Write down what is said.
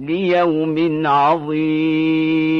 ليوم عظيم.